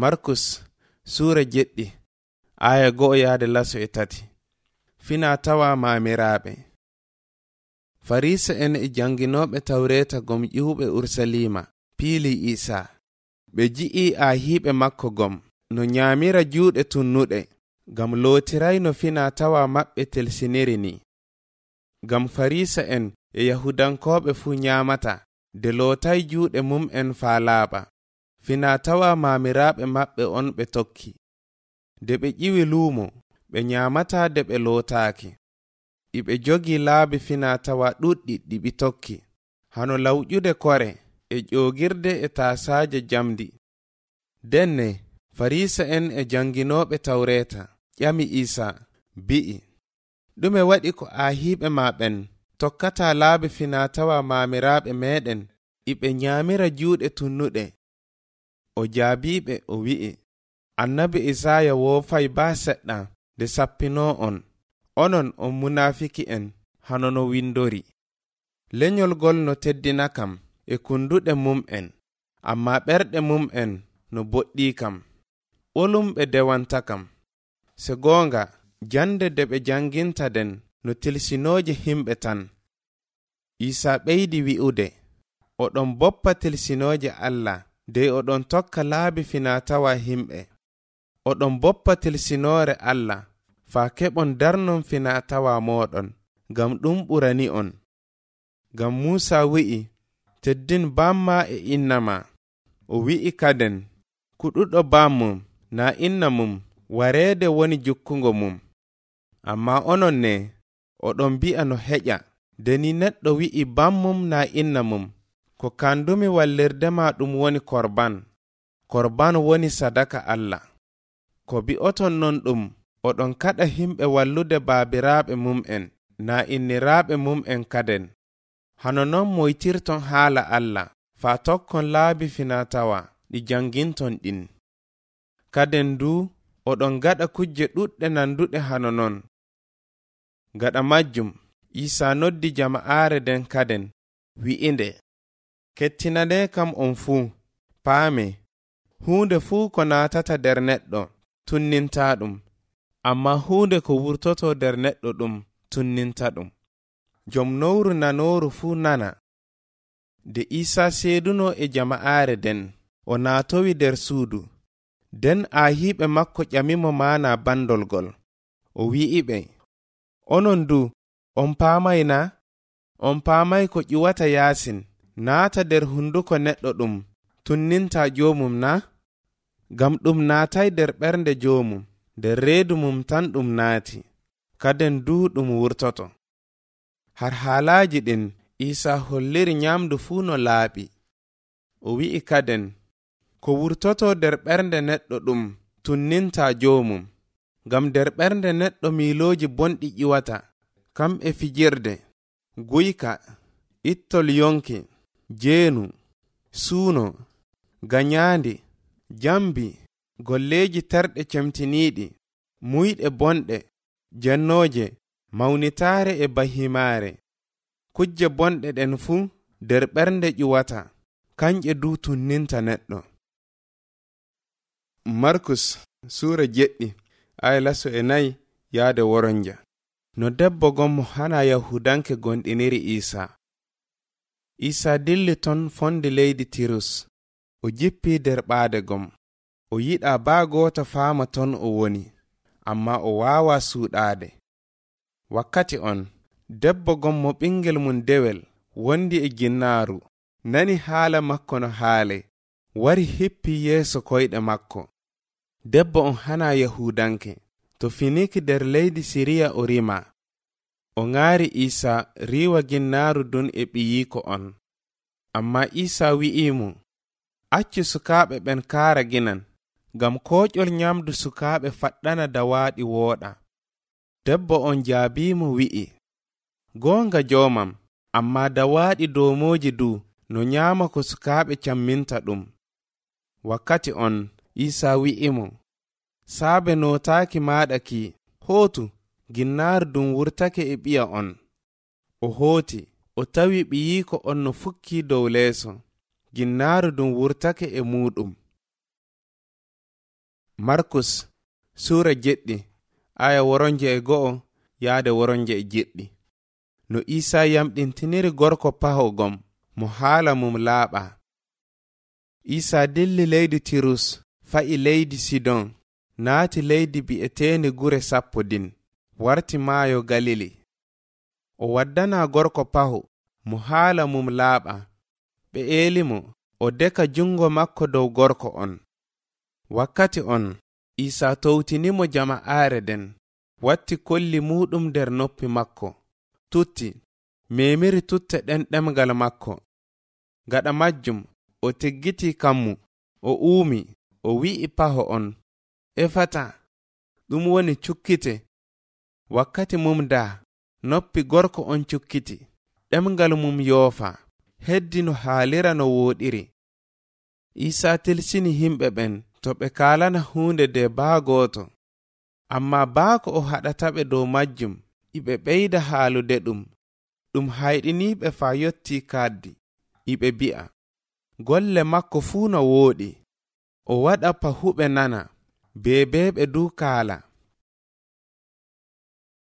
markus suura jeɗɗi aya go'o yahde laso e tati. Fina tawa mamiraɓe farisa en e janginoɓe tawreta gom ƴiwɓe ursalima piili isa ɓe ji'i ahiiɓe makko gom no nyamira juuɗe tunnuɗe gam lotiray no fina tawa maɓɓe telsiniri ni. Gam farisa en e yahudankoɓe fuu nyamata de lotay juuɗe mum en faa laaɓa. fina tawa mamiraɓe maɓɓe on ɓe tokki. De ɓe ƴiwi luumo ɓe nyamata de ɓe lootaaki. Iɓe jogi laabi finatawa ɗuɗɗi ɗi ɓi tokki. Hano lawƴude kore e ƴogirde e tasaaje jamdi denne farisa en e janginoɓe tawreta ƴami isa bi'i. Ɗume waɗi ko aahiiɓe maɓen tokkata laabi finatawa mamiraɓe meɗen iɓe nyamira juuɗe tunnuɗe. o jaabiɓe o wi'i. Annabi isaya woofay baa seɗɗa nde sappino on. Onon on munafiki en hano no windori. Lenyol gol no teddina kam e kunduɗe mum'en amma ɓerɗe mum'en no boɗɗi kam. Ɓolumɓe dewanta kam. Se goonga jande de ɓe janginta den no tilsinooje himɓe tan. Isa ɓeydi wi'ude. Oɗon boppa tilsinooje allah. dey oɗon tokka laabi finatawa himɓe. Oɗon boppa tilsinore allah faa keɓon darnon finatawa moɗon ngam ɗum ɓurani on. Ngam musa wi'i teddin bamma e innama o wi'i kaden kuɗuɗo bammum na inna mum wareede woni jukkungo mum. Amma onon ne oɗon mbi'a no heƴa deni neɗɗo wi'i bammum na inna mum. ko kandumi wallirdema ɗum woni korban. Korban woni sadaka allah. Ko bi'oton non ɗum oɗon kaɗa himɓe wallude baabiraaɓe mum'en na inniraaɓe mum'en kaden. Hano non moytirton haala allah faa tokkon laabi finatawa ɗi janginton ɗin. Kaden du oɗon gaɗa kujje ɗuɗɗe nanduɗe hano non. Gaɗa majjum isa noddi jama'aare den kaden wi'inde. kettinade kam on fuu. Paame huunde fuu ko naatata nder neɗɗo tunninta ɗum. Amma huunde ko wurtoto nder neɗɗo ɗum tunninta ɗum. Jom nowru nanooru fuu nana. De isa seeduno e jama'aare nden o naatowi nder suudu. Nden aayiiɓe makko ƴamimo maana bandolgol o wi'i ɓe onon du on paamay na on paamay ko ƴuwata yaasin. naata nder hunduko neɗɗo ɗum tunninta jomum na ngam ɗum naatay nder ɓernde jomum nder reedu mum tan ɗum naati kaden duuɗum wurtoto. Har haalaaji ɗin isa holliri nyaamdu fuu no laaɓi. O wi'i kaden ko wurtoto nder ɓernde neɗɗo ɗum tunninta jomum ngam nder ɓernde neɗɗo miilooji bonɗi ƴiwata kam e fijirde guyka ittol yonki. jeenu suuno gañaande jambi golleeji terɗe cemtiniiɗi muyɗe bonɗe jennooje mawnitaare e bahimaare. Kujje bonɗe ɗen fuu nder ɓernde ƴuwata kanƴe du tunninta neɗɗo. Markus suura jeɗɗi aya laso e nayi yahde woronja. No debbo gon mo hana yahudanke gonɗiniri iisaa. isa dilli ton fonde leydi tirus. O jippi nder ɓaade gom. O yiɗa baa gooto faama ton o woni. Amma o waawa suuɗaade. Wakkati on debbo gon mo ɓingel mum dewel wondi e ginnaaru. Nani haala makko no haale. Wari hippi yeeso koyɗe makko. Debbo on hana yahudanke to finiki nder leydi siriya o rima. o ŋaari iisa riiwa ginnaaru dun e ɓiyiiko on. Amma iisa wi'iimo accu sukaaɓe ɓen kaara ginan ngam kooƴol nyaamdu sukaaɓe faɗɗana dawaaɗi wooɗa. Debbo on jaabiimo wi'i goonga joomam amma dawaaɗi doomooji du no nyaama ko sukaaɓe camminta ɗum. Wakkati on iisaa wi'imo saabe nootaaki maaɗa ki hootu ginnaaru dum wurtake e ɓiya on. O hooti o tawi ɓiyiiko on no fukki dow leeso. Ginnaaru dum wurtake e muɗum markus suura jeɗɗi aya woronje e go'o yahde woronje e jeɗɗi. No isa yamɗintiniri gorko pahogom mo haala mum laaɓa. Isa dilli leydi tirus fa'i leydi sidon naati leydi bi'eteende gure sappo din. warti maayo galili. O waddana gorko pahu mo haala mum laaɓa. Ɓe eeli mo o deka jungo makko dow gorko on. Wakkati on isa towtinimo jama'aare den watti kolli muɗum nder noppi makko. Tutti memiri tutte ɗen ɗemgal makko. Gaɗa majjum o teggiti kammu o uumi o wi'i paho on. Efata ɗum woni cukkite. wakkati mum da noppi gorko on cukkiti ɗemgal mum yoofa heddi no haalira no wooɗiri isa tilsini himɓe ɓen to ɓe kaalana huunde de baa gooto. Amma baa ko o haɗata ɓe dow majjum iɓe ɓeyda haalude ɗum ɗum hayɗiniiɓe faa yotti kaaddi iɓe bi'a. Golle makko fuu no wooɗi o waɗa pahuɓe nana beebeeɓe du kaala